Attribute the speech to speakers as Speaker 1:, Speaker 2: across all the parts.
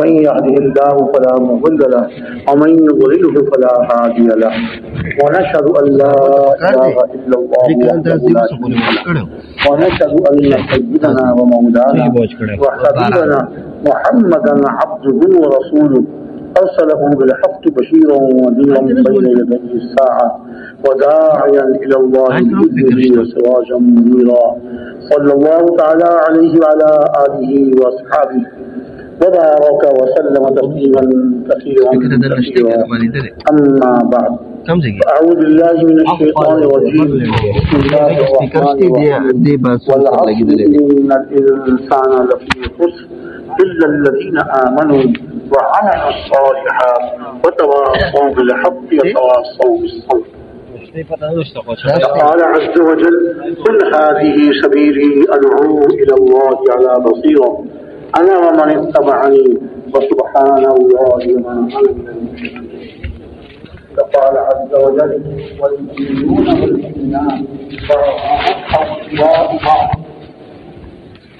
Speaker 1: من يهده الله فلا مضل له ومن يضلله فلا هادي له. ونشهد أن لا إله إلا الله وحده لا شريك له. ونشهد أن سيدنا ومولانا وحبيبنا محمدا عبده ورسوله. أرسله بالحق بشيرا ونذيرا بين يدي الساعة وداعيا إلى الله بإذنه وسراجا منيرا. صلى الله تعالى عليه وعلى آله وأصحابه. وبارك وسلم تسليما كثيرا. كثيرا. أما بعد. أعوذ بالله من الشيطان الرجيم. بسم الله الرحمن الرحيم. والعصر إن الإنسان لفي خسر إلا الذين آمنوا وعملوا الصالحات وتواصوا بالحق وتواصوا بالصبر. قال عز وجل قل هذه سبيلي أدعو إلى الله على بصيرة. أنا ومن اتبعني وسبحان الله أنا من المشركين فقال عز وجل والمؤمنون والمؤمنات أولياء بعض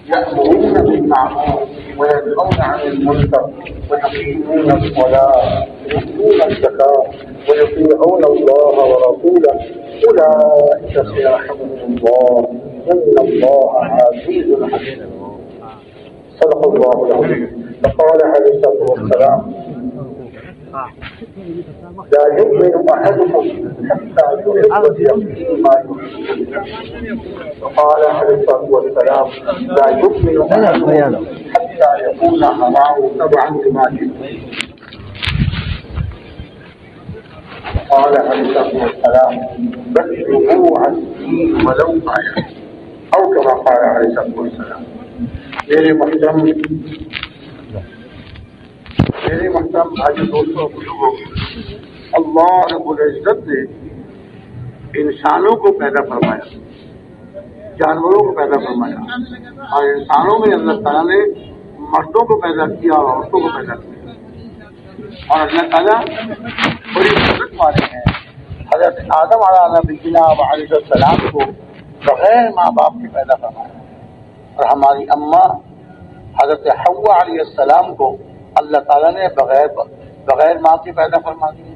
Speaker 1: يأمرون بالمعروف وينهون عن المنكر ويقيمون الصلاة ويؤتون الزكاة ويطيعون الله ورسوله. أولئك سيرحمهم الله. إن الله عزيز حكيم. صدق الله العظيم. فقال عليه الصلاة والسلام لا يؤمن أحدكم حتى يحب لأخيه ما وقال عليه الصلاة والسلام لا يؤمن أحدكم حتى يكون هواه تبعا لما قال عليه الصلاة والسلام بشروا عن الدين ولو آية أو كما قال عليه الصلاة والسلام میرے محترم میرے محترم آج دوستوں، بزرگوں، اللہ رب العزت نے انسانوں کو پیدا فرمایا، جانوروں کو پیدا فرمایا اور انسانوں میں اللہ تعالیٰ نے مردوں کو پیدا کیا اور عورتوں کو پیدا کیا۔ اور اللہ تعالیٰ بڑی مدد والے ہیں۔ حضرت آدم علیہ نبی علیہ السلام کو بغیر ماں باپ کے پیدا فرمایا۔ اور ہماری اماں حضرت حوا علیہ السلام کو اللہ تعالیٰ نے بغیر بغیر ماں کے پیدا فرما دی۔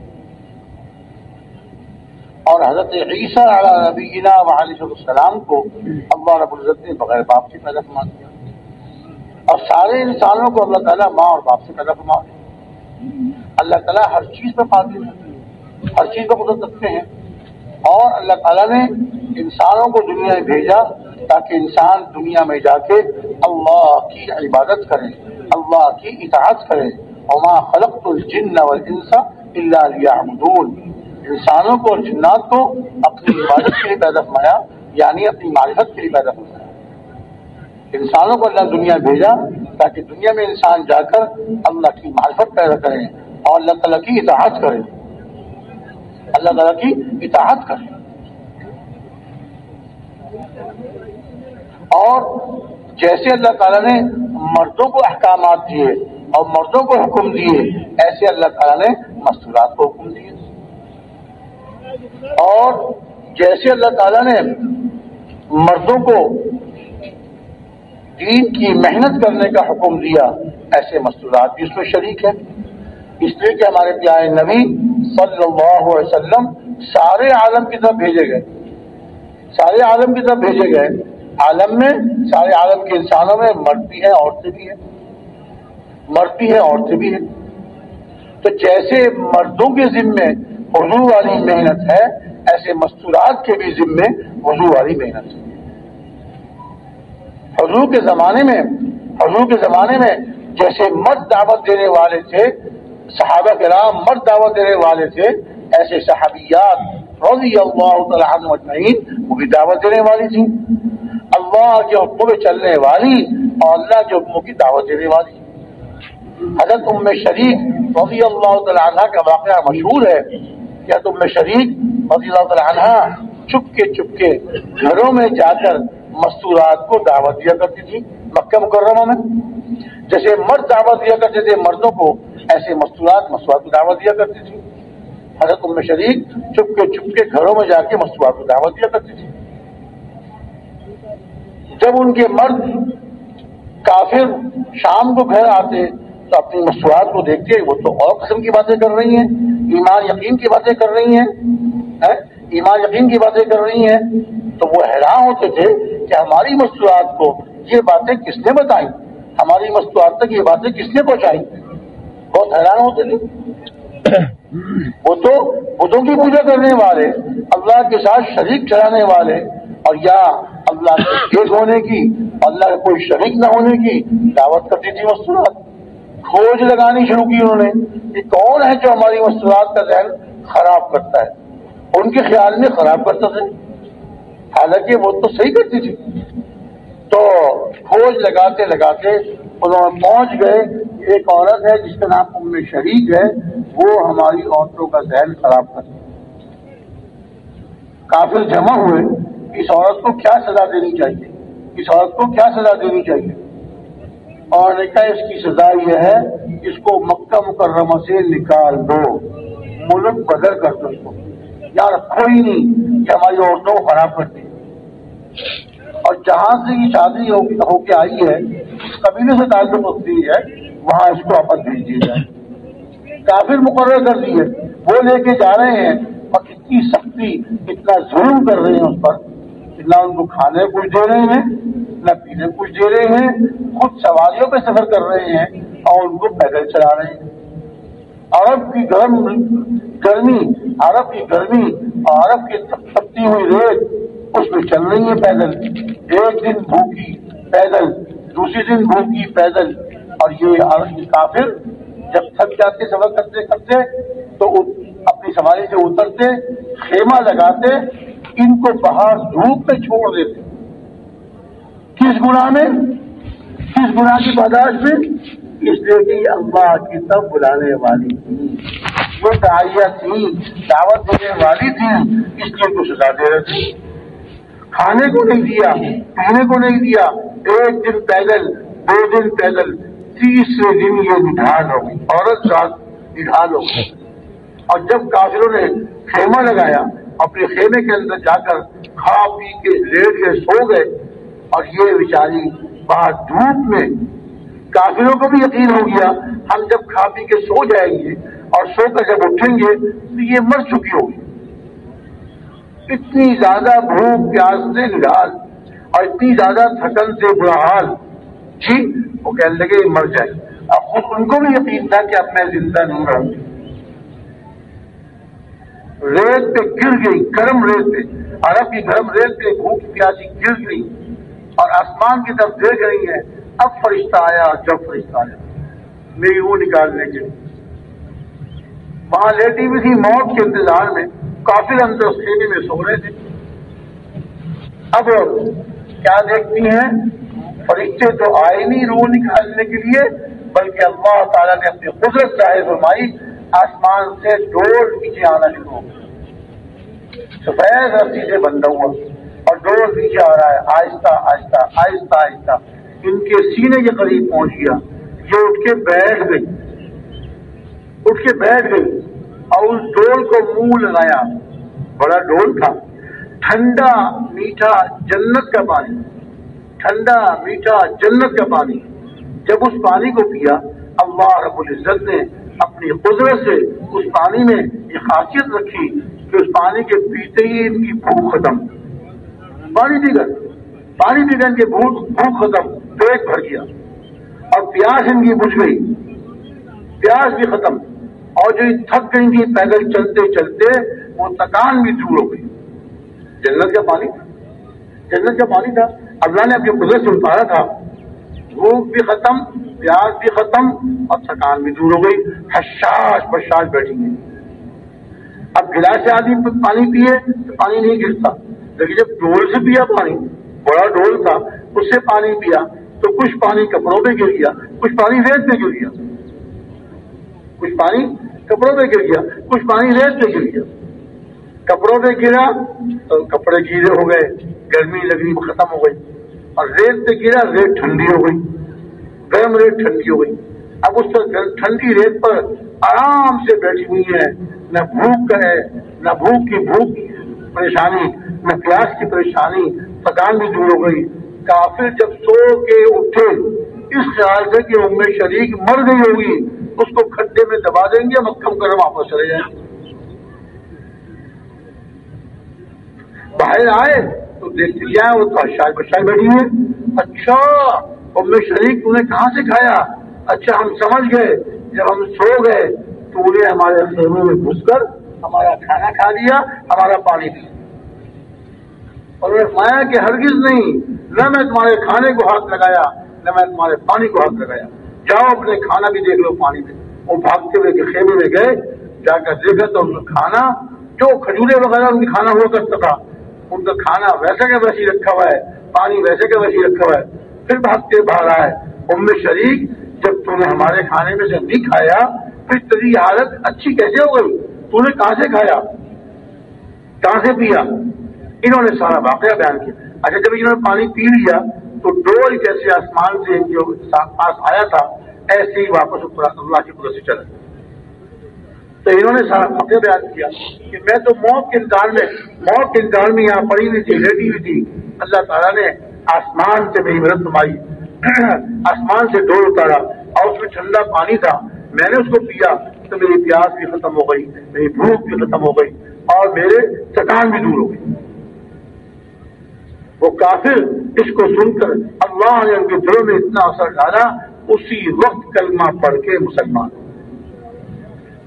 Speaker 1: اور حضرت عیسیٰ علیہ نبینا علیہ السلام کو اللہ رب العزت نے بغیر باپ سے پیدا فرما دیا۔ اور سارے انسانوں کو اللہ تعالیٰ ماں اور باپ سے پیدا فرما دیا۔ اللہ تعالیٰ ہر چیز پہ پاتے ہیں ہر چیز پہ قدرت رکھتے ہیں۔ اور اللہ تعالیٰ نے انسانوں کو دنیا میں بھیجا تاکہ انسان دنیا میں جا کے اللہ کی عبادت کرے، اللہ کی اطاعت کرے۔ وما خلقت الجن والانس الا ليعبدون۔ انسانوں کو اور جنات کو اپنی عبادت کے لیے پیدا فرمایا یعنی اپنی معرفت کے لیے پیدا فرمایا۔ انسانوں کو اللہ دنیا بھیجا تاکہ دنیا میں انسان جا کر اللہ کی معرفت پیدا کرے اور اللہ تعالیٰ کی اطاعت کرے۔ اللہ تعالیٰ کی اطاعت کرے۔ اور جیسے اللہ تعالیٰ نے مردوں کو احکامات دیے اور مردوں کو حکم دیے، ایسے اللہ تعالیٰ نے مستورات کو حکم دیے۔ اور جیسے اللہ تعالیٰ نے مردوں کو دین کی محنت کرنے کا حکم دیا، ایسے مستورات بھی اس میں شریک ہے اس لیے کہ ہمارے پیارے نبی صلی اللہ علیہ وسلم سارے عالم کی طرف بھیجے گئے۔ سارے عالم کی طرف بھیجے گئے۔ عالم میں، سارے عالم کے انسانوں میں مرد بھی ہیں، عورتیں بھی ہیں۔ مرد بھی ہیں، عورتیں بھی ہیں۔ تو جیسے مردوں کے ذمے وضو والی محنت ہے، ایسے مستورات کے بھی ذمے وضو والی محنت ہے۔ حضور کے زمانے میں حضور کے زمانے میں جیسے مرد دعوت دینے والے تھے، صحابہ کرام مرد دعوت دینے والے تھے، ایسے صحابیات رضی اللہ تعالیٰ عنہ وہ بھی دعوت دینے والی تھی اللہ کے حکم میں چلنے والی اور اللہ کے حکموں کی دعوت دینے والی؟ حضرت ام شریک رضی اللہ تعالیٰ عنہ کا واقعہ مشہور ہے کہ حضرت ام شریک رضی اللہ تعالیٰ عنہ چپ کے چپ کے گھروں میں جا کر مستورات کو دعوت دیا کرتی تھی مکہ مکرمہ میں۔ جیسے مرد دعوت دیا کرتے تھے، مردوں کو ایسے مستورات مستورات کو دعوت دیا کرتی تھی حضرت ام شریک چپ کے چپ کے گھروں میں جا کے مستورات کو دعوت دیا کرتی تھی جب ان کے مرد کافر شام کو گھر آتے تو اپنی مستورات کو دیکھتے وہ تو اور قسم کی باتیں کر رہی ہیں ایمان یقین کی باتیں کر رہی ہیں ایمان یقین کی باتیں کر رہی ہیں۔ تو وہ حیران ہوتے تھے کہ ہماری مستورات کو یہ باتیں کس نے بتائیں؟ ہماری مستورات تک یہ باتیں کس نے پہنچائی بہت حیران ہوتے تھے۔ وہ تو بدھوں کی پوجا کرنے والے اللہ کے ساتھ شریک چلانے والے اور یا اللہ کے ایک ہونے کی، اللہ کے کوئی شریک نہ ہونے کی دعوت کرتی تھی مستورات۔ کھوج لگانی شروع کی انہوں نے کہ کون ہے جو ہماری مستورات کا ذہن خراب کرتا ہے؟ ان کے خیال میں خراب کرتا تھا۔ حالانکہ وہ تو صحیح کرتی تھی۔ تو کھوج لگاتے لگاتے انہوں نے پہنچ گئے۔ ایک عورت ہے جس کا نام ام شریک ہے، وہ ہماری عورتوں کا ذہن خراب کرتی کافی جمع ہوئے۔ اس عورت کو کیا سزا دینی چاہیے؟ اس عورت کو کیا سزا دینی چاہیے؟ اور نے کہا اس کی سزا یہ ہے، اس کو مکہ مکرمہ سے نکال دو۔ ملک بدل کر دو اس کو۔ یار کوئی نہیں کہ ہماری عورتوں کو خراب کرتی اور جہاں سے یہ شادی ہو کے آئی ہے، اس قبیلے سے تعلق ہوتی ہے، وہاں اس کو واپس بھیج دیا جائے کافی مقرر کر دیے۔ وہ لے کے جا رہے ہیں اور اتنی سختی، اتنا ظلم کر رہے ہیں اس پر۔ نہ ان کو کھانے کچھ دے رہے ہیں، نہ پینے کچھ دے رہے ہیں، خود سواریوں پہ سفر کر رہے ہیں اور ان کو پیدل چلا رہے ہیں۔ عرب کی گرم گرمی، عرب کی گرمی اور عرب کی تپتی ہوئی ریت، اس میں چل رہی ہے پیدل۔ ایک دن بھوکی پیدل دوسری دن بھوکی پیدل۔ اور یہ عرب کی کافر جب تھک جاتے، سفر کرتے کرتے تو اپنی سواری سے اترتے، خیمہ لگاتے ان کو باہر دھوپ میں چھوڑ دیتے کس گناہ میں؟ کس گناہ کی پاداش میں؟ اس لیے کہ اللہ کی تب بلانے والی تھی۔ وہ دائیا تھی، دعوت دینے والی تھی، اس لیے کو سزا دے رہے تھے۔ کھانے کو نہیں دیا، پینے کو نہیں دیا۔ ایک دن پیدل، دو دن پیدل، تیسرے دن یہ نڈھال ہو گئی، عورت ساتھ نڈھال ہو گئی۔ اور جب کافروں نے خیمہ لگایا اپنے خیمے کے اندر جا کر کھا پی کے لیٹ کے سو گئے اور یہ بیچاری باہر دھوپ میں کافروں کو بھی یقین ہو گیا، ہم جب کھا پی کے سو جائیں گے اور سو کر جب اٹھیں گے تو یہ مر چکی ہوگی اتنی زیادہ بھوک، پیاس سے نڈال اور اتنی زیادہ تھکن سے برا حال۔ جی وہ کہنے لگے، مر جائے۔ اب خود ان کو بھی یقین تھا کہ اب میں زندہ نہیں رہوں گی۔ ریت پہ گر گئی گرم ریت پہ۔ عرب کی گرم ریت پہ بھوک پیاسی گر گئی اور آسمان کی طرف دیکھ رہی ہے اب فرشتہ آیا جب فرشتہ آیا۔ میری وہ نکالنے کے جی۔ وہاں لیٹی بھی تھی موت کے انتظار میں۔ کافی اندر خیمے میں سو رہے تھے۔ اب کیا دیکھتی ہیں؟ فرشتے تو آئے نہیں روح نکالنے کے لیے، بلکہ اللہ تعالیٰ نے اپنی قدرت چاہے فرمائی۔ آسمان سے ڈور نیچے آنا شروع ہو سفید رسی سے بندہ ہوا اور ڈور نیچے آ رہا ہے۔ آہستہ آہستہ آہستہ آہستہ۔ ان کے سینے کے قریب پہنچ گیا۔ یہ اٹھ کے بیٹھ گئی۔ اٹھ کے بیٹھ گئی اور اس ڈول کو منہ لگایا۔ بڑا ڈول تھا۔ ٹھنڈا، میٹھا جنت کا پانی۔ ٹھنڈا، میٹھا جنت کا پانی۔ جب اس پانی کو پیا، اللہ رب العزت نے اپنی قدرت سے اس پانی میں یہ خاصیت رکھی کہ اس پانی کے پیتے ہی ان کی بھوک ختم۔ پانی پی کر، پانی پی کر ان کی بھوک بھوک ختم، پیٹ بھر گیا۔ اور پیاس ان کی بجھ گئی۔ پیاس بھی ختم۔ اور جو تھک گئی تھی پیدل چلتے چلتے، وہ تکان بھی دور ہو گئی۔ جنت کا پانی جنت کا پانی تھا۔ اللہ نے اپنی قدرت سے اتارا تھا۔ بھوک بھی ختم، پیاس بھی ختم اور تھکان بھی دور ہو گئی، حشاش بشاش بیٹھی گئی اب گلاس سے آدمی پانی پیے تو پانی نہیں گرتا۔ لیکن جب ڈول سے پیا پانی، بڑا ڈول تھا، اس سے پانی پیا تو کچھ پانی کپڑوں پہ گر گیا، کچھ پانی ریت پہ گر گیا۔ کچھ پانی کپڑوں پہ گر گیا، کچھ پانی ریت پہ گر گیا۔ کپڑوں پہ گرا تو کپڑے گیلے ہو گئے، گرمی لگنی ختم ہو گئی۔ اور ریت پہ گرا، ریت ٹھنڈی ہو گئی۔ گرم ریت ٹھنڈی ہو گئی۔ اب اس پر ٹھنڈی ریت پر آرام سے بیٹھی ہوئی ہے۔ نہ بھوک ہے، نہ بھوک کی بھوک پریشانی، نہ پیاس کی پریشانی۔ تھکان بھی دور ہو گئی۔ کافر جب سو کے اٹھے، اس خیال سے کہ ام شریک مر گئی ہوگی۔ اس کو کھڈے میں دبا دیں گے مکم کر واپس چلے جائیں۔ باہر آئے تو دیکھتے کیا وہ شاید بشائی بیٹھی ہے اچھا ام شریک تم نے کہاں سے کھایا؟ اچھا ہم سمجھ گئے۔ جب ہم سو گئے، تو انہیں ہمارے خیمے میں گھس کر ہمارا کھانا کھا لیا، ہمارا پانی پیا اور انہیں مایا کہ ہرگز نہیں، نہ میں تمہارے کھانے کو ہاتھ لگایا، نہ میں تمہارے پانی کو ہاتھ لگایا۔ جاؤ اپنے کھانا بھی دیکھ لو پانی میں۔ وہ بھاگتے ہوئے خیمے میں گئے، جا کر دیکھا تو ان کا کھانا، جو کھجورے وغیرہ ان کا کھانا ہوا کرتا تھا ان کا کھانا ویسے کا ویسی رکھا ہوا ہے، پانی ویسے کا ویسی رکھا ہوا ہے، پھر بھاگتے باہر آئے ام شریک، جب تم نے ہمارے کھانے میں سے نہیں کھایا، پھر تیری حالت اچھی کیسے ہو گئی؟ تو نے کہاں سے کھایا؟ کہاں سے پیا؟ انہوں نے سارا واقعہ بیان کیا۔ اچھا جب انہوں نے پانی پی لیا، تو ڈول جیسے آسمان سے جو پاس آیا تھا، ایسے ہی واپس اللہ کی قدرت سے چلا۔ تو انہوں نے سارا واقعہ بیان کیا کہ میں تو موت کے انتظار میں موت کے انتظار میں یہاں پڑی ہوئی تھی، لیٹی ہوئی تھی۔ اللہ تعالیٰ نے آسمان سے میری مدد نمائی آسمان سے ڈول اتارا اور اس میں ٹھنڈا پانی تھا۔ میں نے اس کو پیا تو میری پیاس بھی ختم ہو گئی، میری بھوک بھی ختم ہو گئی اور میرے تھکان بھی دور ہو گئی۔ وہ کافر اس کو سن کر اللہ نے ان کے دلوں میں اتنا اثر ڈالا، اسی وقت کلمہ پڑھ کے مسلمان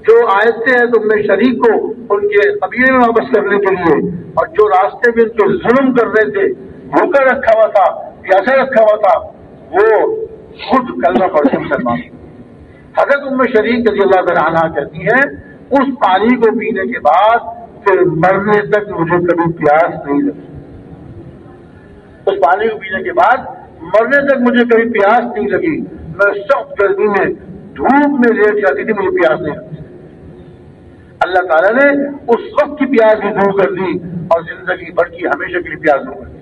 Speaker 1: جو آئے ہیں تو میں شریک کو ان کے قبیلے میں واپس کرنے کے لیے اور جو راستے میں ان کو ظلم کر رہے تھے بھوکا رکھا ہوا تھا، پیاسا رکھا ہوا تھا، وہ خود کلمہ پڑھ مسلمان حضرت ام شریک رضی اللہ تعالیٰ عنہ کہتی ہیں، اس پانی کو پینے کے بعد پھر مرنے تک مجھے کبھی پیاس نہیں لگی۔ اس پانی کو پینے کے بعد مرنے تک مجھے کبھی پیاس نہیں لگی۔ میں سخت گرمی میں دھوپ میں لیٹ جاتی تھی، مجھے پیاس نہیں لگتی اللہ تعالیٰ نے اس وقت کی پیاس بھی دور کر دی اور زندگی بھر کی ہمیشہ کے لیے پیاس دور کر دی۔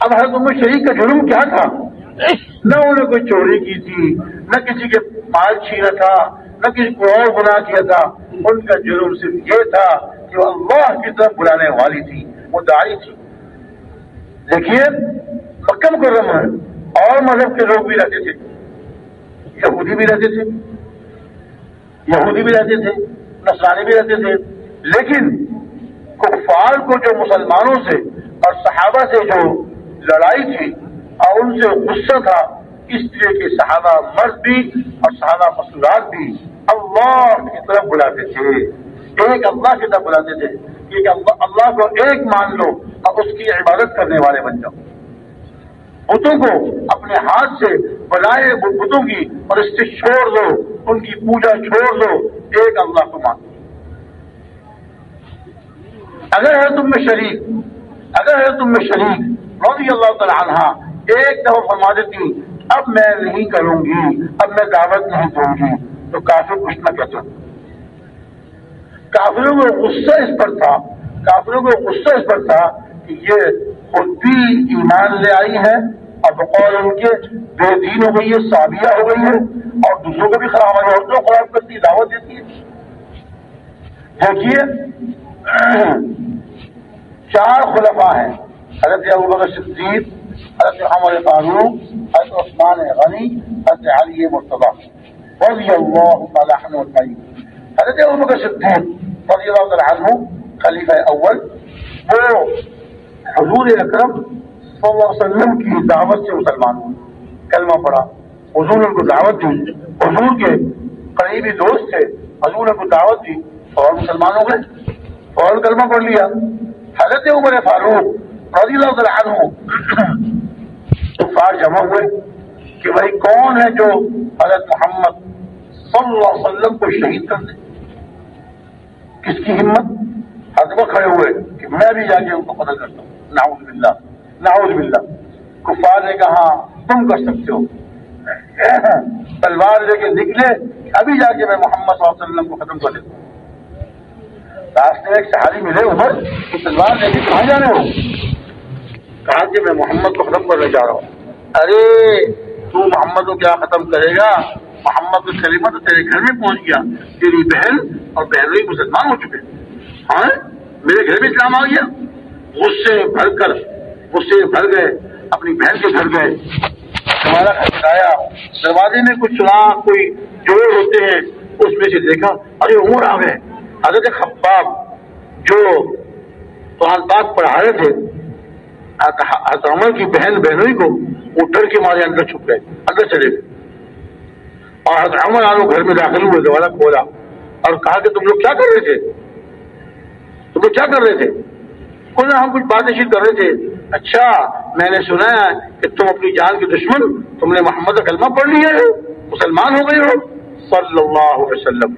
Speaker 1: اب حضرت عمر شریف کا جرم کیا تھا؟ نہ انہوں نے کوئی چوری کی تھی، نہ کسی کے مال چھینا تھا، نہ کسی کو اور گناہ کیا تھا۔ ان کا جرم صرف یہ تھا کہ وہ اللہ کی طرف بلانے والی تھی وہ داری تھی۔ دیکھیے، مکہ مکرم ہے اور مذہب کے لوگ بھی رہتے تھے، یہودی بھی رہتے تھے۔ یہودی بھی رہتے تھے نسرانی بھی رہتے تھے۔ لیکن کفار کو جو مسلمانوں سے اور صحابہ سے جو لڑائی تھی اور ان سے غصہ تھا، اس لیے کہ صحابہ مرد بھی اور صحابہ مسورات بھی اللہ کی طرف بلاتے تھے۔ ایک اللہ کی طرف بلاتے تھے کہ اللہ کو ایک مان لو اور اس کی عبادت کرنے والے بن جاؤ۔ بتوں کو اپنے ہاتھ سے بنائے بتوں کی اور اس سے چھوڑ دو۔ ان کی پوجا چھوڑ دو، ایک اللہ کو مان اگر ہے تم میں شریک، اگر ہے تم میں شریک رضی اللہ تعالیٰ عنہ ایک دفعہ فرما دیتی، اب میں نہیں کروں گی، اب میں دعوت نہیں دوں گی، تو کافی کچھ نہ کہتا۔ کافروں کو غصہ اس پر تھا، کافروں کو غصہ اس پر تھا کہ یہ خود بھی ایمان لے آئی ہے اور بقول ان کے بے دین ہو گئی ہے سابیہ ہو گئی ہے اور دوسروں کو بھی خراب ہے عورتوں کو خراب کرتی دعوت دیتی ہے۔ دیکھیے، چار خلفاء ہیں، حضرت ابو بکر صدیق، حضرت عمر فاروق، حضرت عثمان غنی، حضرت علی مرتبہ رضی اللہ تعالیٰ عنہ حضرت ابو بکر صدیق رضی اللہ تعالیٰ عنہ، خلیفہ اول، وہ حضور اکرم صلی اللہ علیہ وسلم کی دعوت سے مسلمان ہوئے۔ کلمہ پڑھا۔ حضور ان کو دعوت دی۔ حضور کے قریبی دوست تھے۔ حضور ان کو دعوت دی۔ اور مسلمان ہو گئے۔ فوراً کلمہ پڑھ لیا۔ حضرت عمر فاروق رضی اللہ تعالیٰ عنہ کفار جمع ہوئے کہ بھائی کون ہے جو حضرت محمد صلی اللہ علیہ وسلم کو شہید کر دے؟ کس کی ہمت؟ حضرت کھڑے ہوئے کہ میں بھی جا کے ان کو قتل کرتا ہوں۔ ناؤز باللہ۔ ناؤز باللہ۔ کفار نے کہا، تم کر سکتے ہو۔ تلوار لے کے نکلے، ابھی جا کے میں محمد صلی اللہ علیہ وسلم کو ختم کر دیتا ہوں۔ راستے میں ایک صحابی ملے، عمر، تو تلوار لے کے کہاں جانے ہو؟ کہا کہ میں محمد کو ختم کرنے جا رہا ہوں۔ ارے، تو محمد کو کیا ختم کرے گا؟ محمد کو کلمہ تو تیرے گھر میں پہنچ گیا۔ تیری بہن اور بہن مسلمان ہو چکے۔ ہاں میرے گھر میں اسلام آ گیا۔ غصے بھر کر غصے بھر گئے، اپنی بہن کے گھر گئے۔ ہمارا کھٹکھٹایا دروازے میں کچھ سنا کوئی جوڑ ہوتے ہیں، اس میں سے دیکھا، ارے عمر آ گئے حضرت خباب جو قرآن پاک پڑھا رہے تھے، حضرت عمر کی بہن، بہنوئی کو، وہ ڈر کے مارے اندر چھپ گئے، اندر چلے گئے۔ اور حضرت عمر آلو گھر میں داخل ہوئے دوبارہ کھولا۔ اور کہا کہ تم لوگ کیا کر رہے تھے؟ تم لوگ کیا کر رہے تھے؟ کل ہم کچھ باتیں شیت کر رہے تھے۔ اچھا میں نے سنا ہے کہ تم اپنی جان کے دشمن، تم نے محمد کا کلمہ پڑھ لیا ہے، مسلمان ہو گئے ہو۔ صلی اللہ علیہ وسلم۔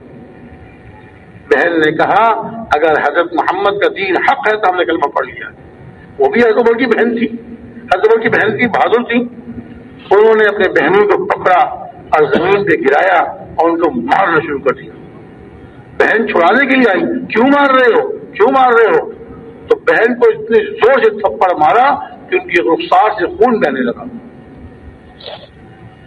Speaker 1: بہن نے کہا، اگر حضرت محمد کا دین حق ہے تو ہم نے کلمہ پڑھ لیا۔ وہ بھی حضرت کی بہن تھی۔ حضرت کی بہن تھی بہادر تھی۔ انہوں نے اپنے بہنوں کو پکڑا اور زمین پہ گرایا اور ان کو مارنا شروع کر دیا۔ بہن چھڑانے کے لیے آئی۔ کیوں مار رہے ہو؟ کیوں مار رہے ہو؟ تو بہن کو اتنی زور سے تھپڑ مارا کہ ان کی رخسار سے خون بہنے لگا۔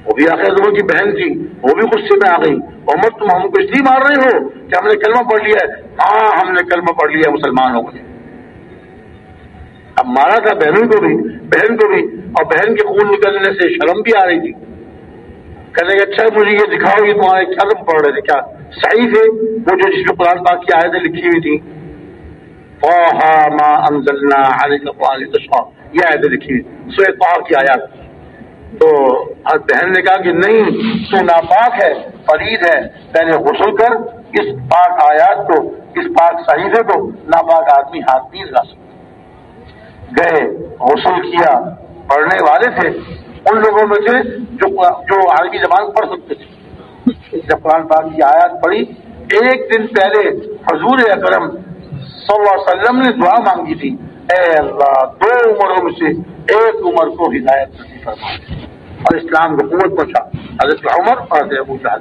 Speaker 1: وہ بھی آخر کی بہن تھی، وہ بھی غصے میں آ گئی۔ عمر، تم ہم کو اس لیے مار رہے ہو کہ ہم نے کلمہ پڑھ لیا ہے؟ ہاں ہم نے کلمہ پڑھ لیا مسلمان ہو گئے۔ اب مارا تھا بہنوں کو بھی، بہن کو بھی۔ اور بہن کے خون نکلنے سے شرم بھی آ رہی تھی۔ کہنے کہ اچھا مجھے یہ دکھاؤ، یہ تمہارے کیا تم پڑھ رہے تھے۔ کیا؟ صحیح تھے وہ جو جس میں قرآن پاک کی آیتیں لکھی ہوئی تھی ما انزلنا عليك القرآن تشقى یہ آیت لکھی سورہ طه کی آیات. تو بہن نے کہا کہ نہیں، تو ناپاک ہے، فرید ہے پہلے غسل کر اس پاک آیات کو، اس پاک صحیفے کو ناپاک آدمی ہاتھ نہیں لگا سکتا۔ گئے، غسل کیا، پڑھنے والے تھے۔ ان لوگوں میں سے جو جو عربی زبان پڑھ سکتے تھے۔ جب قرآن پاک کی آیات پڑھی، ایک دن پہلے حضور اکرم صلی اللہ علیہ وسلم نے دعا مانگی تھی۔ اے اللہ، دو عمروں میں سے ایک عمر کو ہدایت فرما۔ اور اسلام کو قوت پہنچا حضرت عمر اور حضرت ابو جہل۔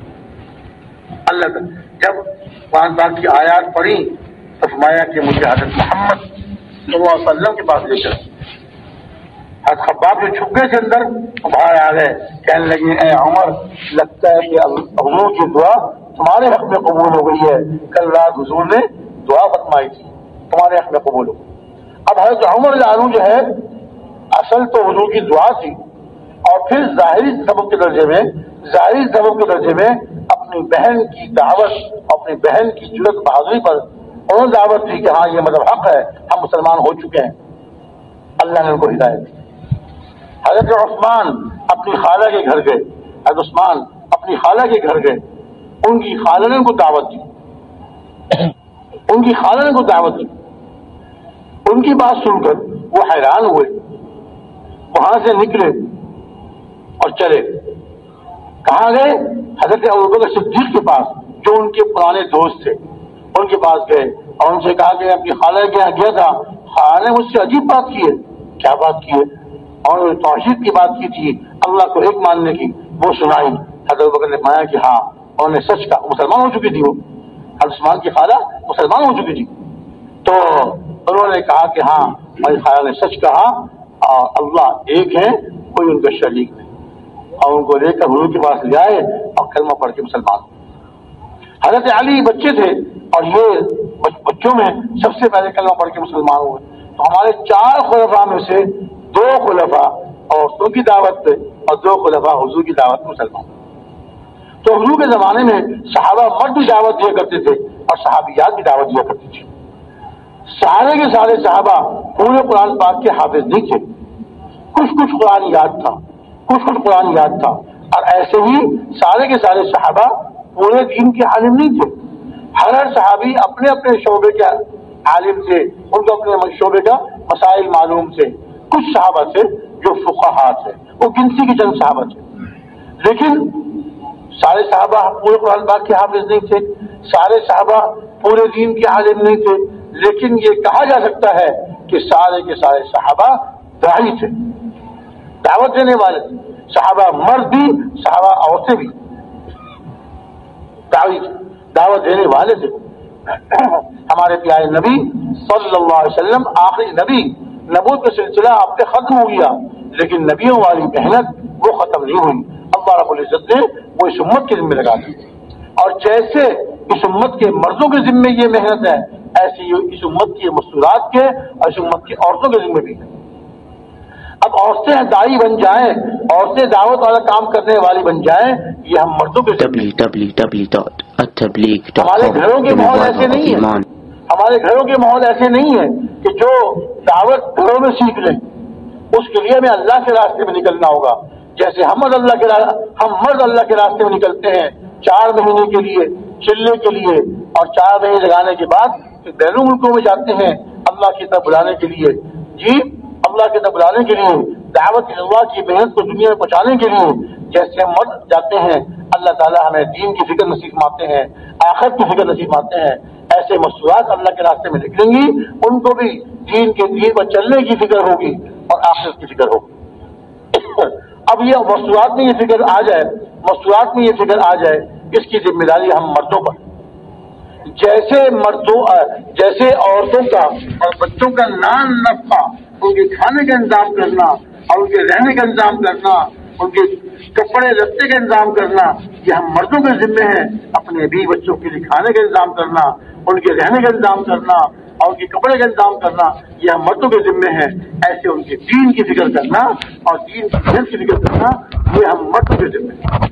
Speaker 1: اللہ جب قرآن پاک کی آیات پڑھی تو فرمایا کہ مجھے حضرت محمد صلی اللہ علیہ وسلم کے پاس لے کر حضرت خباب جو چھپ گئے تھے اندر باہر آ گئے کہنے لگے اے عمر، لگتا ہے کہ حضور کی دعا تمہارے حق میں قبول ہو گئی ہے۔ کل رات حضور نے دعا فتمائی تھی۔ تمہارے حق میں قبول ہو۔ اب حضرت عمر جانو جو ہے، اصل تو حضور کی دعا تھی، اور پھر ظاہری سبق کے درجے میں، ظاہری سبق کے درجے میں اپنی بہن کی دعوت، اپنی بہن کی جرت بہادری پر انہوں نے دعوت تھی کہ ہاں یہ مطلب حق ہے، ہم مسلمان ہو چکے ہیں۔ اللہ نے ان کو ہدایت دی۔ حضرت عثمان اپنی خالہ کے گھر گئے۔ حضرت عثمان اپنی خالہ کے گھر گئے۔ ان کی خالہ نے ان کو دعوت دی۔ ان کی خالہ نے کو دعوت دی۔ ان کی بات سن کر وہ حیران ہوئے۔ وہاں سے نکلے اور چلے۔ کہاں گئے؟ حضرت ابوبکر صدیق کے پاس، جو ان کے پرانے دوست تھے۔ ان کے پاس گئے اور ان سے کہا کہ اپنی خالہ کے یہاں گیا تھا۔ خالہ نے مجھ سے عجیب بات کی ہے۔ کیا بات کی ہے؟ اور توحید کی بات کی تھی۔ اللہ کو ایک ماننے کی وہ سنائی۔ حضرت بکر نے مایا کہ ہاں انہوں نے سچ کا مسلمان ہو چکی تھی وہ۔ عثمان کی خالہ مسلمان ہو چکی تھی تو انہوں نے کہا کہ ہاں میری خالہ نے سچ کہا، اور اللہ ایک ہے، کوئی ان کا شریک نہیں۔ اور ان کو لے کر حضور کے پاس لے آئے اور کلمہ پڑھ کے مسلمان۔ حضرت علی بچے تھے، اور یہ بچوں میں سب سے پہلے کلمہ پڑھ کے مسلمان ہوئے۔ تو ہمارے چار خلفاء میں سے دو خلفاء اور کی دعوت پہ اور دو خلفاء حضور کی دعوت مسلمان تو حضور کے زمانے میں صحابہ مرد بھی دعوت دیا کرتے تھے اور صحابیات بھی دعوت دیا کرتی تھی۔ سارے کے سارے صحابہ پورے قرآن پاک کے حافظ نہیں تھے۔ کچھ کچھ قرآن یاد تھا، کچھ کچھ قرآن یاد تھا۔ اور ایسے ہی سارے کے سارے صحابہ پورے دین کے عالم نہیں تھے۔ ہر ہر صحابی اپنے اپنے شعبے کے عالم تھے، ان کو اپنے شعبے کا مسائل معلوم تھے۔ کچھ صحابہ تھے جو فقہ تھے، وہ گنتی کے چند صحابہ تھے۔ لیکن سارے صحابہ پورے قرآن پاک کے حافظ نہیں تھے، سارے صحابہ پورے دین کے عالم نہیں تھے۔ لیکن یہ کہا جا سکتا ہے کہ سارے کے سارے صحابہ دائی تھے، دعوت دینے والے تھے۔ صحابہ مرد بھی، صحابہ عورتیں بھی دعوت دینے والے تھے۔ ہمارے پیارے نبی صلی اللہ علیہ وسلم، آخری نبی، نبوت کا سلسلہ آپ پہ ختم ہو گیا، لیکن نبیوں والی محنت وہ ختم نہیں ہوئی۔ اللہ رب العزت نے وہ اس امت کے ذمہ لگا دی۔ اور جیسے اس امت کے مردوں کے ذمے یہ محنت ہے ایسی اس امت کی مستورات کے اور اس امت کی عورتوں کے ذمے بھی۔ ہے اب عورتیں دائی بن جائیں عورتیں دعوت والا کام کرنے والی بن جائیں یہ ہم مردوں کے ہمارے گھروں کے ماحول ایسے نہیں ہے ہمارے گھروں کے ماحول ایسے نہیں ہے کہ جو دعوت گھروں میں سیکھ لیں اس کے لیے ہمیں اللہ کے راستے میں نکلنا ہوگا۔ جیسے ہم اللہ کے ہم مرد اللہ کے راستے میں نکلتے ہیں چار مہینے کے لیے چلنے کے لیے اور چار مہینے لگانے کے بعد بین ملکوں میں جاتے ہیں اللہ کی طرف بلانے کے لیے۔ جی اللہ کی طرف بلانے کے لیے، دعوت اللہ کی محنت کو دنیا میں پہنچانے کے لیے جیسے ہم مرد جاتے ہیں، اللہ تعالیٰ ہمیں دین کی فکر نصیب مانتے ہیں آخر کی فکر نصیب مانتے ہیں۔ ایسے مصروعات اللہ کے راستے میں نکلیں گی، ان کو بھی دین کے دین پر چلنے کی فکر ہوگی اور آخر کی فکر ہوگی۔ اب یہ مصروعات میں یہ فکر آ جائے مصروعات میں یہ فکر آ جائے، اس کی ذمہ داری ہم مردوں پر۔ جیسے مردوں جیسے عورتوں کا اور بچوں کا نان نفع، ان کے کھانے کا انتظام کرنا اور ان کے رہنے کا انتظام کرنا، ان کے کپڑے رستے کا انتظام کرنا، یہ ہم مردوں کے ذمے ہیں۔ اپنے بیوی بچوں کے لیے کھانے کا انتظام کرنا، ان کے رہنے کا انتظام کرنا اور ان کے کپڑے کا انتظام کرنا، یہ مردوں کے ذمے ہیں، ایسے ان کے دین کی فکر کرنا اور دین کی محنت کی فکر کرنا، یہ ہم مردوں کے ذمے ہیں۔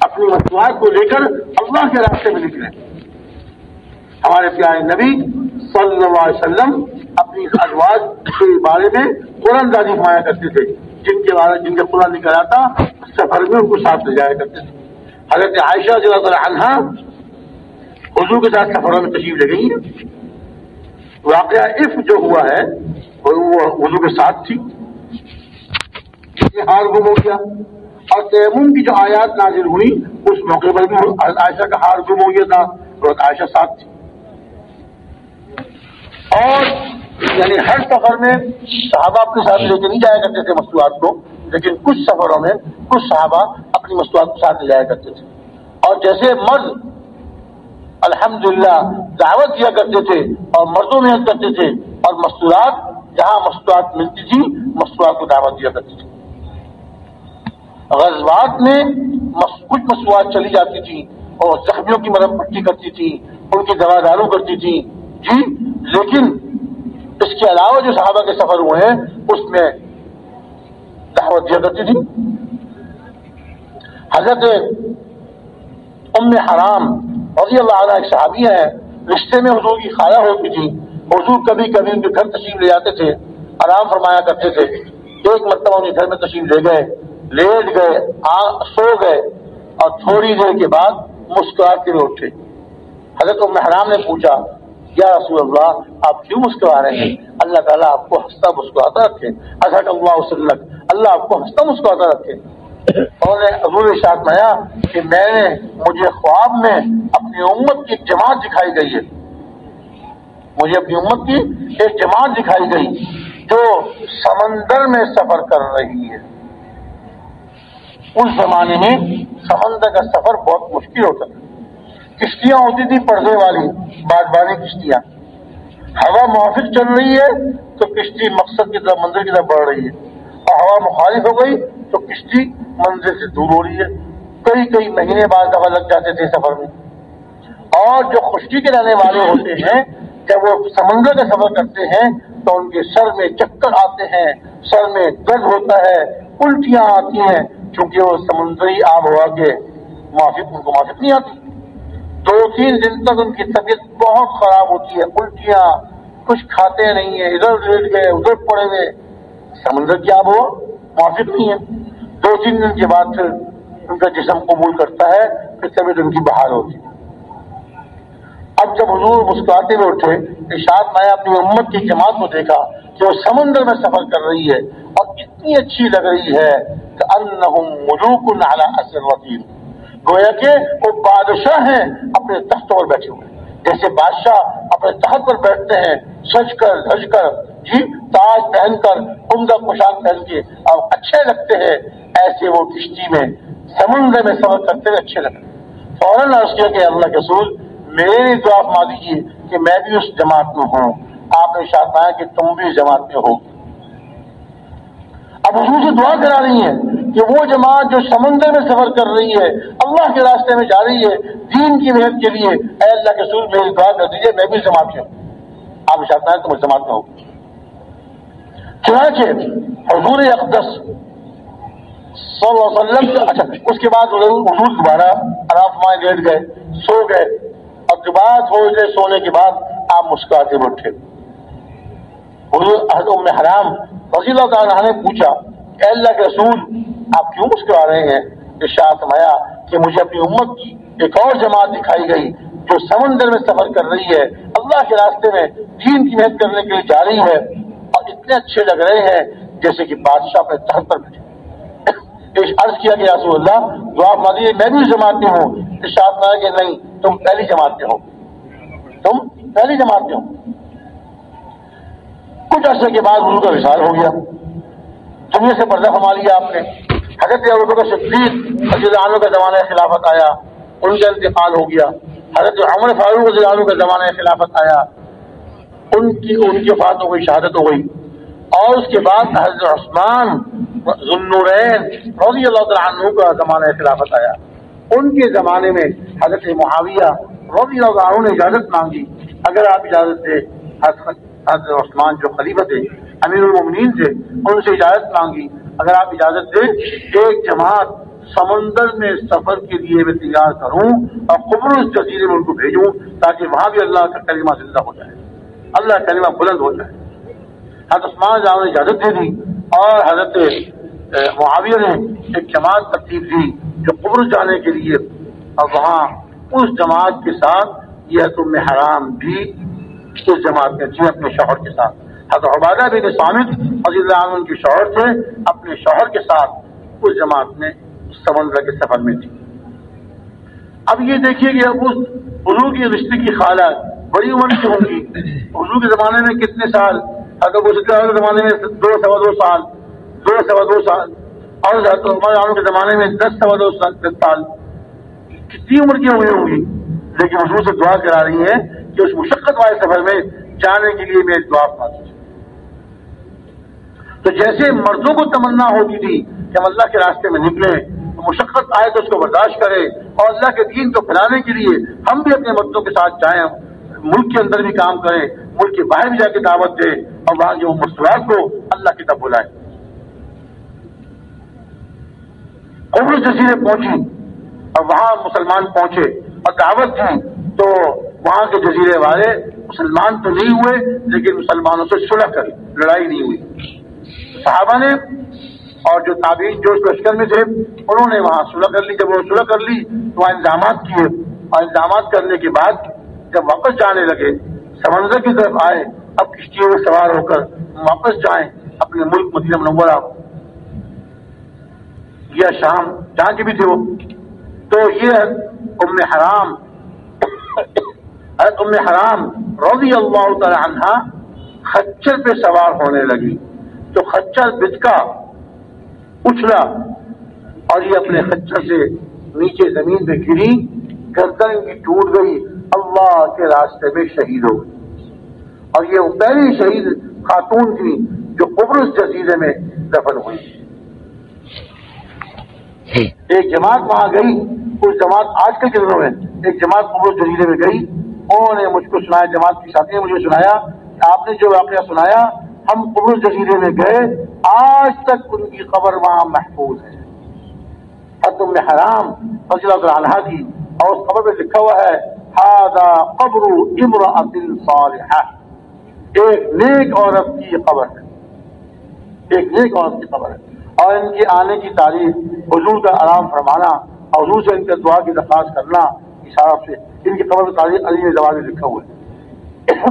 Speaker 1: اپنی مصنوعات کو لے کر اللہ کے راستے میں نکلے ہمارے پیارے نبی صلی اللہ علیہ وسلم اپنی ازواج کے بارے میں قرآن دادی فرمایا کرتے تھے۔ جن کے بارے جن کا قرآن نکل آتا سفر میں ان کو ساتھ لے جایا کرتے تھے۔ حضرت عائشہ صلی عنہ حضور کے ساتھ سفروں میں تشریف لے گئی ہیں واقعہ عف جو ہوا ہے، وہ حضور کے ساتھ تھی۔ ہار گم ہو گیا۔ اور تیمون کی جو آیات نازل ہوئی، اس موقع پر بھی عائشہ کا ہار گم ہو گیا تھا۔ اور عائشہ ساتھ تھی۔ اور یعنی ہر سفر میں صحابہ اپنے ساتھ لے کے نہیں جایا کرتے تھے مصنوعات کو، لیکن کچھ سفروں میں کچھ صحابہ اپنی مصنوعات کو ساتھ لے جایا کرتے تھے۔ اور جیسے مرد الحمدللہ، دعوت دیا کرتے تھے اور مردوں محنت کرتے تھے اور مستورات، جہاں مستورات ملتی تھی، مستورات کو دعوت دیا کرتی تھی۔ غزوات میں کچھ مصنوعات چلی جاتی تھی اور زخمیوں کی مدد پٹی کرتی تھی ان کی دوا دارو کرتی تھی جی لیکن اس کے علاوہ جو صحابہ کے سفر ہوئے ہیں، اس میں دعوت دیا کرتی تھی حضرت ام حرام رضی اللہ عنہ ایک صحابی ہیں، رشتے میں حضور کی خالہ ہوتی تھی۔ حضور کبھی کبھی ان کے گھر تشریف لے جاتے تھے، آرام فرمایا کرتے تھے۔ ایک مرتبہ ان کے گھر میں تشریف لے گئے، لیٹ گئے سو گئے۔ اور تھوڑی دیر کے بعد مسکراتے ہوئے اٹھے۔ حضرت ام حرام نے پوچھا، یا رسول اللہ، آپ کیوں مسکرا رہے ہیں؟ اللہ تعالیٰ آپ کو ہنستا مسکراتا رکھے۔ اصل اللہ وسلم اللہ آپ کو ہنستا مسکراتا رکھے۔ انہوں نے حضور شاط کہ میں نے مجھے خواب میں اپنی امت کی جماعت دکھائی گئی ہے۔ مجھے اپنی امت کی ایک جماعت دکھائی گئی جو سمندر میں سفر کر رہی ہے۔ اس زمانے میں سمندر کا سفر بہت مشکل ہوتا تھا۔ کشتیاں ہوتی تھی پردے والی بادبانی کشتیاں۔ ہوا موافق چل رہی ہے تو کشتی مقصد کی طرف منزل کی طرف بڑھ رہی ہے۔ ہوا مخالف ہو گئی تو کشتی منزل سے دور ہو رہی ہے۔ کئی کئی مہینے بعد دفعہ لگ جاتے تھے سفر میں۔ اور جو خشکی کے رہنے والے ہوتے ہیں، جب وہ سمندر کا سفر کرتے ہیں، تو ان کے سر میں چکر آتے ہیں، سر میں درد ہوتا ہے، الٹیاں آتی ہیں۔ چونکہ وہ سمندری آب ہوا کے معافک ان کو معافک نہیں آتی۔ دو تین دن تک ان کی طبیعت بہت خراب ہوتی ہے، الٹیاں، کچھ کھاتے نہیں ہیں، ادھر لیٹ گئے، ادھر پڑے ہوئے۔ سمندر کیا وہ موافق نہیں ہے۔ دو تین دن کے بعد پھر ان کا جسم قبول کرتا ہے، پھر طبیعت ان کی بحال ہوتی ہے۔ اب جب حضور مسکراتے ہوئے اٹھے، ارشاد میں اپنی امت کی جماعت کو دیکھا کہ وہ سمندر میں سفر کر رہی ہے اور اتنی اچھی لگ رہی ہے کہ انہم ملوک اثر وکیل گویا کہ وہ بادشاہ ہیں، اپنے تختوں پر بیٹھے ہوئے۔ جیسے بادشاہ اپنے تحت پر بیٹھتے ہیں سج کر، دھج کر جی تاج پہن کر، عمدہ پوشاک پہن کے اور اچھے لگتے ہیں۔ ایسے وہ کشتی میں، سمندر میں سفر کرتے ہوئے اچھے لگتے فوراً عرض کیا کہ اللہ کے رسول، میرے لیے دعا فرما دیجیے کہ میں بھی اس جماعت میں ہوں۔ آپ نے شاید پایا کہ تم بھی اس جماعت میں ہو اب حضور سے دعا کرا رہی ہیں کہ وہ جماعت جو سمندر میں سفر کر رہی ہے، اللہ کے راستے میں جا رہی ہے، دین کی محنت کے لیے اے اللہ کے سور میری دعا کر دیجیے میں بھی جماعت میں ہوں۔ آپ شاید پایا تم اس جماعت میں ہو۔ چنانچہ حضور اقدس صلی اللہ علیہ وسلم اچھا اس کے بعد حضور دوبارہ آرام مائیں لیٹ گئے، سو گئے۔ اور دوبارہ تھوڑی دیر سونے کے بعد آپ مسکراتے اٹھے۔ حضور ام حرام رضی اللہ تعالیٰ نے پوچھا، اے اللہ کے رسول، آپ کیوں مسکرا رہے ہیں؟ کہ شاہ کہ مجھے اپنی امت کی ایک اور جماعت دکھائی گئی جو سمندر میں سفر کر رہی ہے، اللہ کے راستے میں دین کی محنت کرنے کے لیے جا رہی ہے اور اتنے اچھے لگ رہے ہیں جیسے کہ بادشاہ اپنے تحت پر بیٹھے۔ عرض کیا کہ رسول اللہ، دعا مادی میں بھی جماعت میں ہوں۔ ارشاد میں کہ نہیں، تم پہلی جماعت میں ہو۔ تم پہلی جماعت میں ہو۔ کچھ عرصے کے بعد ان کا وشال ہو گیا۔ دنیا سے پردہ فرما لیا آپ نے۔ حضرت کا صدیق حضرت عنہ کا زمانہ خلافت آیا۔ ان کا انتقال ہو گیا۔ حضرت عمر فاروق رضی عنہ کا زمانہ خلافت آیا۔ ان کی ان کی وفات ہو گئی، شہادت ہو گئی۔ اور اس کے بعد حضرت عثمان ذنورین رضی اللہ تعالیٰ عنہ کا زمانہ خلافت آیا۔ ان کے زمانے میں حضرت معاویہ رضی اللہ عنہ نے اجازت مانگی۔ اگر آپ اجازت دے حضرت حضرت عثمان جو خلیفہ تھے، امیر المومنین تھے، ان سے اجازت مانگی۔ اگر آپ اجازت دیں، ایک جماعت سمندر میں سفر کے لیے میں تیار کروں اور قبر اس جزیرے میں ان کو بھیجوں تاکہ وہاں بھی اللہ کا کلمہ زندہ ہو جائے۔ اللہ کا کلمہ بلند ہو جائے۔ حضرت عثمان جہاں نے اجازت دے دی اور حضرت معاویہ نے ایک جماعت ترتیب دی جو قبر جانے کے لیے۔ اور وہاں اس جماعت کے ساتھ یہ تم حرام بھی اس جماعت میں تھی اپنے شوہر کے ساتھ۔ حضرت عبادہ بن سامد عزی اللہ عنہ کے شوہر تھے، اپنے شوہر کے ساتھ اس جماعت میں سمندر کے سفر میں تھی اب یہ دیکھیے کہ اب اس اردو کی رشتے کی خالہ بڑی عمر کی ہوں گی۔ اردو کے زمانے میں کتنے سال؟ اگر کے زمانے میں دو سوا دو سال، دو سوا دو سال۔ اور عمر کے زمانے میں دس سوا دو سال۔ کتنی عمر کی ہوئی ہوں گی۔ لیکن حضور سے دعا کرا رہی ہیں کہ اس مشقت والے سفر میں جانے کے لیے میری دعا پاتی تو جیسے مردوں کو تمنا ہوتی تھی کہ ہم اللہ کے راستے میں نکلے تو مشقت آئے تو اس کو برداشت کرے اور اللہ کے دین کو پھیلانے کے لیے ہم بھی اپنے مردوں کے ساتھ جائیں، ملک کے اندر بھی کام کریں، ملک کے باہر بھی جا کے دعوت دیں اور وہاں جو مستورات کو اللہ کی طرف بلائیں۔ قبر جزیرے پہنچی اور وہاں مسلمان پہنچے اور دعوت دی تو وہاں کے جزیرے والے مسلمان تو نہیں ہوئے، لیکن مسلمانوں سے سلح کر، لڑائی نہیں ہوئی۔ صحابہ نے اور جو تابعین، جو لشکر میں تھے، انہوں نے وہاں سلح کر لی۔ جب وہ سلح کر لی، تو وہاں انتظامات کیے۔ اور انتظامات کرنے کے بعد جب واپس جانے لگے، سمندر کی طرف آئے۔ اب کشتیوں میں سوار ہو کر واپس جائیں اپنے ملک مدینہ منورہ۔ یا شام جہاں کے بھی تھے وہ۔ تو یہ ام حرام۔ ام حرام رضی اللہ تعالی عنہ خچر پہ سوار ہونے لگی۔ تو خچر بچکا اچھلا اور یہ اپنے خچر سے نیچے زمین پہ گری گردن کی ٹوٹ گئی۔ اللہ کے راستے میں شہید ہو گئی۔ اور یہ پہلی شہید خاتون تھی جو قبرص جزیرے میں دفن ہوئی۔ ایک جماعت وہاں گئی اس جماعت آج کے دنوں میں ایک جماعت قبرص جزیرے میں گئی۔ انہوں نے مجھ کو سنایا، جماعت کی ساتھی نے مجھے سنایا، آپ نے جو واقعہ سنایا، ہم قبر جزیرے میں گئے، آج تک ان کی قبر وہاں محفوظ ہے۔ تم حرام فضل عنہ کی اور اس خبر میں لکھا ہوا ہے ہادا قبر امر صالحہ ایک نیک عورت کی قبر ہے۔ ایک نیک عورت کی قبر ہے۔ اور ان کے آنے کی تاریخ، حضور کا آرام فرمانا اور حضور سے ان کے دعا کی درخواست کرنا اشارہ سے ان کی خبر تاریخ علی زبان میں لکھا ہوا ہے۔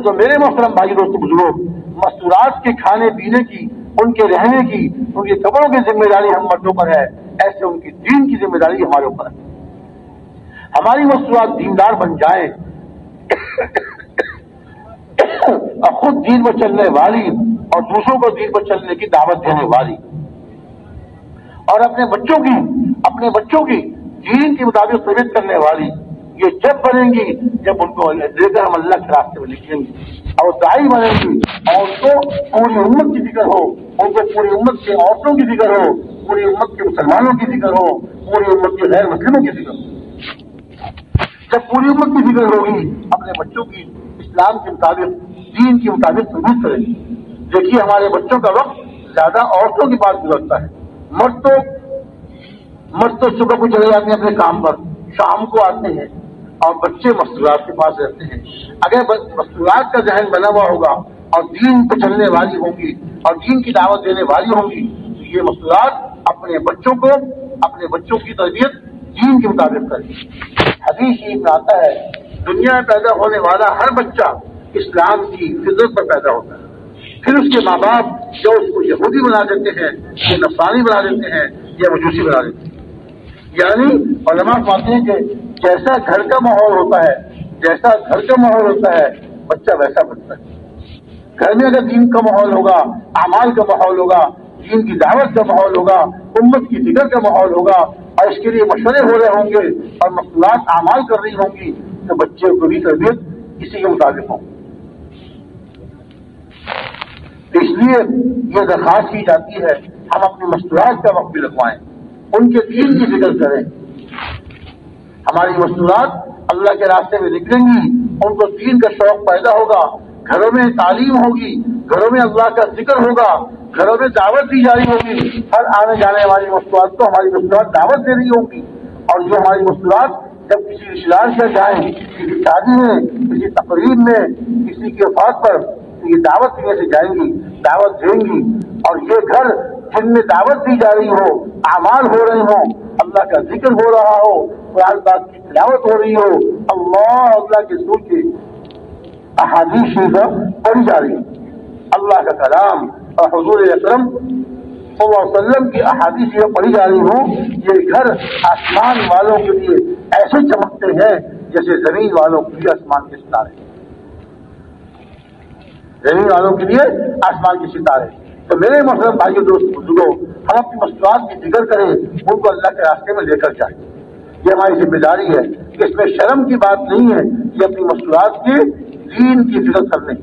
Speaker 1: تو میرے محترم بھائی دوست بزرگ، مستورات کے کھانے پینے کی، ان کے رہنے کی، ان کی قبروں کی ذمہ داری ہم مردوں پر ہے۔ ایسے ان کی دین کی ذمہ داری ہمارے اوپر ہے۔ ہماری مستورات دیندار بن جائیں۔ اور خود دین پر چلنے والی اور دوسروں کو دین پر چلنے کی دعوت دینے والی۔ اور اپنے بچوں کی، اپنے بچوں کی دین کے مطابق تربیت کرنے والی۔ یہ جب بنیں گی جب ان کو لے کر ہم اللہ کے راستے میں نکلیں گے اور دائی بنیں گی، اور ان کو پوری امت کی فکر ہو ان کو پوری امت کے عورتوں کی فکر ہو، پوری امت کے مسلمانوں کی فکر ہو، پوری امت کے غیر مسلموں کی فکر ہو۔ جب پوری امت کی فکر ہوگی، اپنے بچوں کی اسلام کے مطابق، دین کے مطابق تربیت کرے گی۔ دیکھیے، ہمارے بچوں کا وقت زیادہ عورتوں کی بات گزرتا ہے۔ مرد تو مرد تو صبح کو چلے جاتے ہیں اپنے کام پر، شام کو آتے ہیں۔ اور بچے مستورات کے پاس رہتے ہیں۔ اگر مستورات کا ذہن بنا ہوا ہوگا اور دین پہ چلنے والی ہوں گی اور دین کی دعوت دینے والی ہوں گی، تو یہ مستورات اپنے بچوں کو، اپنے بچوں کی تربیت دین کے مطابق کرے حدیث میں آتا ہے، دنیا میں پیدا ہونے والا ہر بچہ اسلام کی فطرت پر پیدا ہوتا ہے۔ پھر اس کے ماں باپ جو اس کو یہودی بنا دیتے ہیں، یا نفسانی بنا دیتے ہیں، یا مجوسی بنا دیتے ہیں۔ یعنی علماء پاتے ہیں کہ جیسا گھر کا ماحول ہوتا ہے، جیسا گھر کا ماحول ہوتا ہے، بچہ ویسا بنتا ہے۔ گھر میں اگر دین کا ماحول ہوگا، اعمال کا ماحول ہوگا، دین کی دعوت کا ماحول ہوگا، امت کی فکر کا ماحول ہوگا اور اس کے لیے مشورے ہو رہے ہوں گے اور مصنوعات اعمال کر رہی ہوں گی، تو بچے کو بھی تربیت اسی کے مطابق ہوں اس لیے یہ درخواست کی جاتی ہے، ہم اپنی مصنوعات کا وقت بھی لگوائیں، ان کے دین کی فکر کریں۔ ہماری مصنوعات اللہ کے راستے میں نکلیں گی، ان کو دین کا شوق پیدا ہوگا، گھروں میں تعلیم ہوگی، گھروں میں اللہ کا ذکر ہوگا، گھروں میں دعوت دی جاری ہوگی۔ ہر آنے جانے والی مصنوعات کو ہماری مصنوعات دعوت دے رہی ہوگی۔ اور جو ہماری مصنوعات جب کسی رشتے دار سے جائیں، کسی شادی میں، کسی تقریب میں، کسی کے وفات پر یہ دعوت دینے سے جائیں گی، دعوت دیں گی۔ اور یہ گھر جن میں دعوت دی جا رہی ہو، اعمال ہو رہے ہوں، اللہ کا ذکر ہو رہا ہو، قرآن پاک کی تلاوت ہو رہی ہو، اللہ اللہ کے سور کے احادیث پڑھی جا رہی اللہ کا کلام اور حضور اکرم صلی اللہ علیہ وسلم کی احادیث یہ پڑھی جا رہی ہوں۔ یہ گھر آسمان والوں کے لیے ایسے چمکتے ہیں جیسے زمین والوں کے لیے آسمان کے ستارے۔ زمین والوں کے لیے آسمان کے ستارے۔ تو میرے مسلم بھائی دوست، بزرگوں، ہم اپنی مصنوعات کی فکر کریں ان کو اللہ کے راستے میں لے کر جائیں۔ یہ ہماری ذمہ داری ہے کہ اس میں شرم کی بات نہیں ہے کہ اپنی مصنوعات کی دین کی فکر کرنے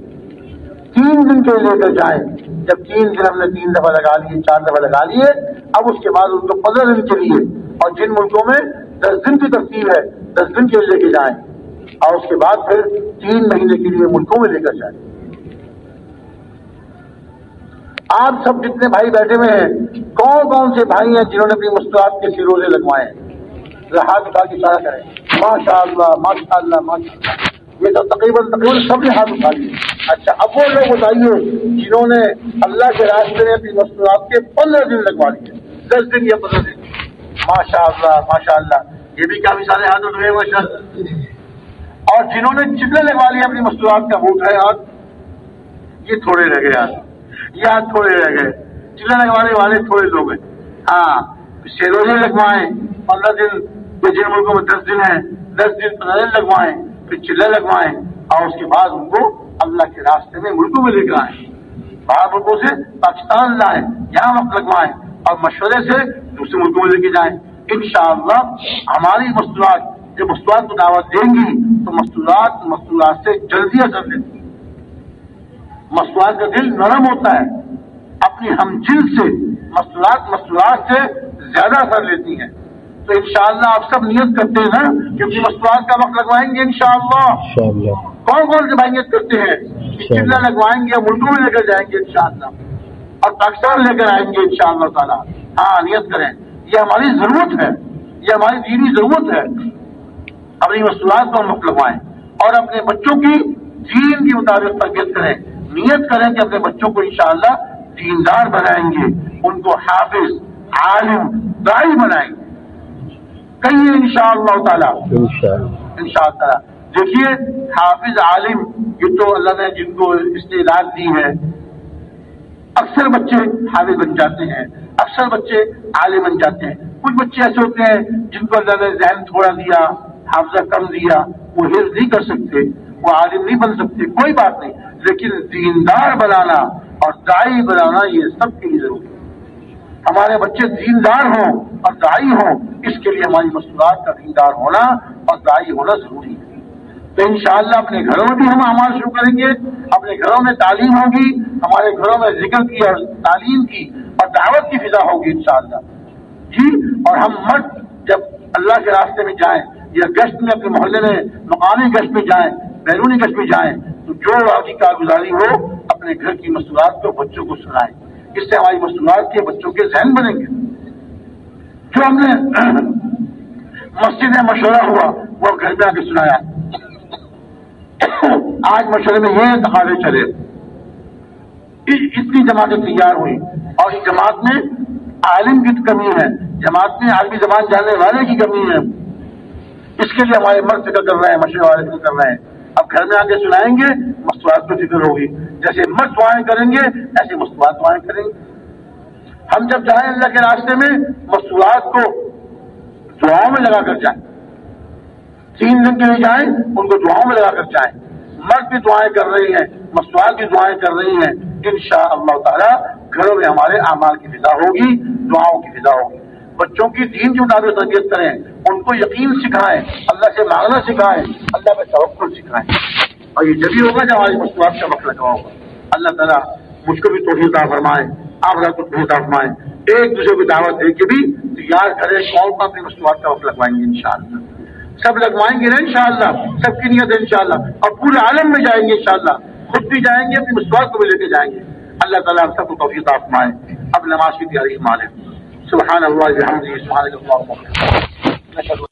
Speaker 1: تین دن کے لے کر جائیں۔ جب تین دن ہم نے تین دفعہ لگا لیے، چار دفعہ لگا لیے، اب اس کے بعد ان کو پندرہ دن کے لیے اور جن ملکوں میں دس دن کی ترتیب ہے، دس دن کے لے کے جائیں۔ اور اس کے بعد پھر تین مہینے کے لیے ملکوں میں لے کر جائیں۔ آپ سب جتنے بھائی بیٹھے ہوئے ہیں، کون کون سے بھائی ہیں جنہوں نے اپنی مستقبات کے سیروزے لگوائے؟ ہیں ہاتھ اٹھا کے اشارہ کریں۔ ماشاء اللہ ماشاء اللہ ماشاء اللہ یہ تو تقریباً تقریباً سب نے ہاتھ اٹھا لیے۔ اچھا اب وہ لوگ بتائیے، جنہوں نے اللہ کے راستے میں اپنی مستقبات کے پندرہ دن لگوا لیے۔ دس دن یا پندرہ دن۔ ماشاء اللہ ماشاء اللہ یہ بھی کافی سارے ہاتھ اٹھ گئے ماشاء اللہ اور جنہوں نے چتنے لگوا لیے اپنی مستقبات کا ووٹ ہے ہاتھ۔ یہ تھوڑے رہ گئے ہاتھ۔ یا تھوڑے رہ گئے۔ چلے لگوانے والے تھوڑے لوگ ہیں ہاں شیروزے لگوائیں۔ پندرہ دن جن ملکوں میں دس دن ہیں، دس دن پندرہ دن لگوائیں، پھر چلے لگوائیں۔ اور اس کے بعد ان کو اللہ کے راستے میں ملکوں میں لے کر آئیں۔ باہر ملکوں سے پاکستان لائیں، یہاں وقت لگوائیں۔ اور مشورے سے دوسرے ملکوں میں لے کے جائیں۔ انشاءاللہ ہماری مستورات، جب مستورات کو دعوت دیں گی، تو مستورات مستورات سے جلدی اثر لیتی مسوات کا دل نرم ہوتا ہے اپنی ہم جل سے مسلات مسلات سے زیادہ اثر لیتی ہیں۔ تو انشاءاللہ آپ سب نیت کرتے ہیں نا کیونکہ مسلات کا وقت لگوائیں گے انشاءاللہ۔ کون کون سے بھائی نیت کرتے ہیں؟ چلنا لگوائیں گے ملکوں میں لے کر جائیں گے انشاءاللہ۔ اور پاکستان لے کر آئیں گے انشاءاللہ تعالی۔ ہاں نیت کریں۔ یہ ہماری ضرورت ہے یہ ہماری دینی ضرورت ہے۔ اپنی مسلات کو ہم لگوائیں اور اپنے بچوں کی دین کے مطابق تربیت کریں۔ نیت کریں کہ اپنے بچوں کو انشاءاللہ دیندار بنائیں گے ان کو حافظ عالم دائی بنائیں گے۔ کہیں ان شاء اللہ تعالیٰ۔ ان شاء اللہ تعالیٰ۔ دیکھیے حافظ عالم یہ تو اللہ نے جن کو استعداد دی ہے۔ اکثر بچے حافظ بن جاتے ہیں اکثر بچے عالم بن جاتے ہیں۔ کچھ بچے ایسے ہوتے ہیں جن کو اللہ نے ذہن تھوڑا دیا حافظہ کم دیا وہ حفظ نہیں کر سکتے وہ عالم نہیں بن سکتے کوئی بات نہیں۔ لیکن دیندار بنانا اور دائی بنانا یہ سب کے لیے ضروری ہے۔ ہمارے بچے دیندار ہوں اور دائی ہوں، اس کے لیے ہماری مصنوعات کا دیندار ہونا اور دائی ہونا ضروری ہے۔ تو انشاءاللہ اپنے گھروں میں بھی ہم عمال شروع کریں گے، اپنے گھروں میں تعلیم ہوگی، ہمارے گھروں میں ذکر کی اور تعلیم کی اور دعوت کی فضا ہوگی انشاءاللہ۔ جی اور ہم مرد جب اللہ کے راستے میں جائیں یا گشت میں، اپنے محلے میں، مقامی گشت میں جائیں، بیرونی گشت میں جائیں تو جو آگے کارگزاری ہو، اپنے گھر کی مصنوعات کو بچوں کو سنائیں۔ اس سے ہماری مصنوعات کے بچوں کے ذہن بنیں گے۔ جو ہم نے مسجد میں مشورہ ہوا، وہ گھر میں آ کے سنایا۔ آج مشورے میں یہ تقاضے چلے۔ اتنی جماعتیں تیار ہوئی اور اس جماعت میں عالم کی کمی ہے۔ جماعت میں عالمی زبان جاننے والے کی کمی ہے۔ اس کے لیے ہمارے مرد فکر کر رہے ہیں مشورے والے فکر کر رہے ہیں۔ گھر میں آ کے سنائیں گے مستوات کو فکر ہوگی۔ جیسے مرد دعائیں کریں گے، ایسے مستوات دعائیں کریں گے۔ ہم جب جائیں اللہ کے راستے میں مستوات کو دعاؤں میں لگا کر جائیں، تین دن کے لیے جائیں، ان کو دعاؤں میں لگا کر جائیں۔ مرد بھی دعائیں کر رہی ہیں مستوات بھی دعائیں کر رہی ہیں۔ ان شاء اللہ تعالیٰ گھروں میں ہمارے اعمال کی فضا ہوگی، دعاؤں کی فضا ہوگی۔ بچوں کی دین کے مطابق تربیت کریں، ان کو یقین سکھائیں، اللہ سے مانگنا سکھائیں، اللہ میں توقع سکھائیں۔ اور یہ جبھی ہوگا جب ہماری مستوات کا وقت لگا ہوگا۔ اللہ تعالیٰ مجھ کو بھی توفیق فرمائے، آپ کو توفیق فرمائے۔ ایک دوسرے کو دعوت دے کے بھی تیار کریں کون کون اپنی مستوات کا وقت لگوائیں گے انشاءاللہ۔ سب لگوائیں گے نا انشاءاللہ، سب کی نیت ہے انشاءاللہ۔ اور پورے عالم میں جائیں گے انشاءاللہ۔ خود بھی جائیں گے اپنی مسواق کو بھی لے کے جائیں گے۔ اللہ تعالیٰ آپ سب کو توفیق آفمائے اب نماز کی تیاری مالے سبحان الله بحمده سبحانك اللهم وبحمدك.